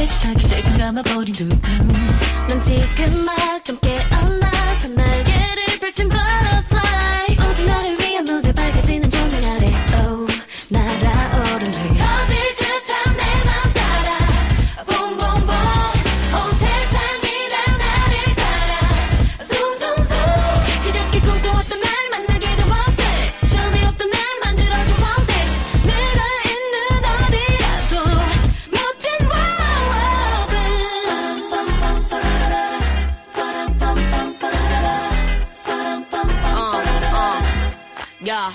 깨끗하게 잘 감아버린 두눈난 지금 막 젊게 야.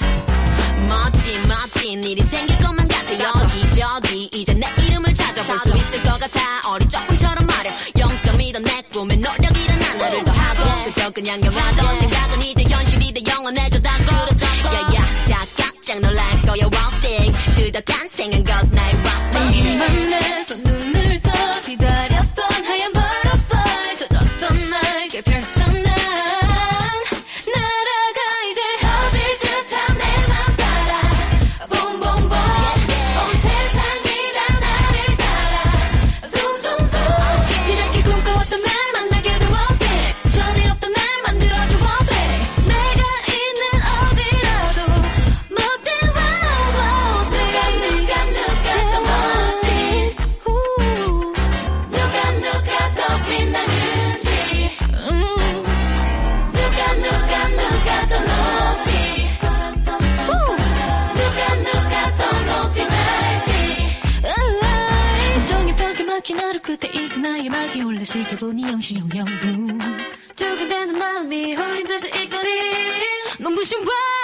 멋진 멋진 일이 생길 것만 같아. 여기저기. 이제 내 이름을 찾아볼 수 있을 것 같아. 어리 조금처럼 말야 0.2던 내 꿈에 노력이란 하나를 더 하고. 그저 그냥 영화죠 생각은 이제 현실이 돼 영원해져 다고. 야야. 다 깜짝 놀랄 거야 one thing 뜯어간 생한 것 나의 one thing 만 내서 눈을 떠 기다렸던 하얀 butterfly 젖었던 날개 펼쳐 하루 끝에 이제 나의 막이 올라 시켜보니 영시영영 두근대는 마음이 홀린 듯이 이끌림 눈부신 와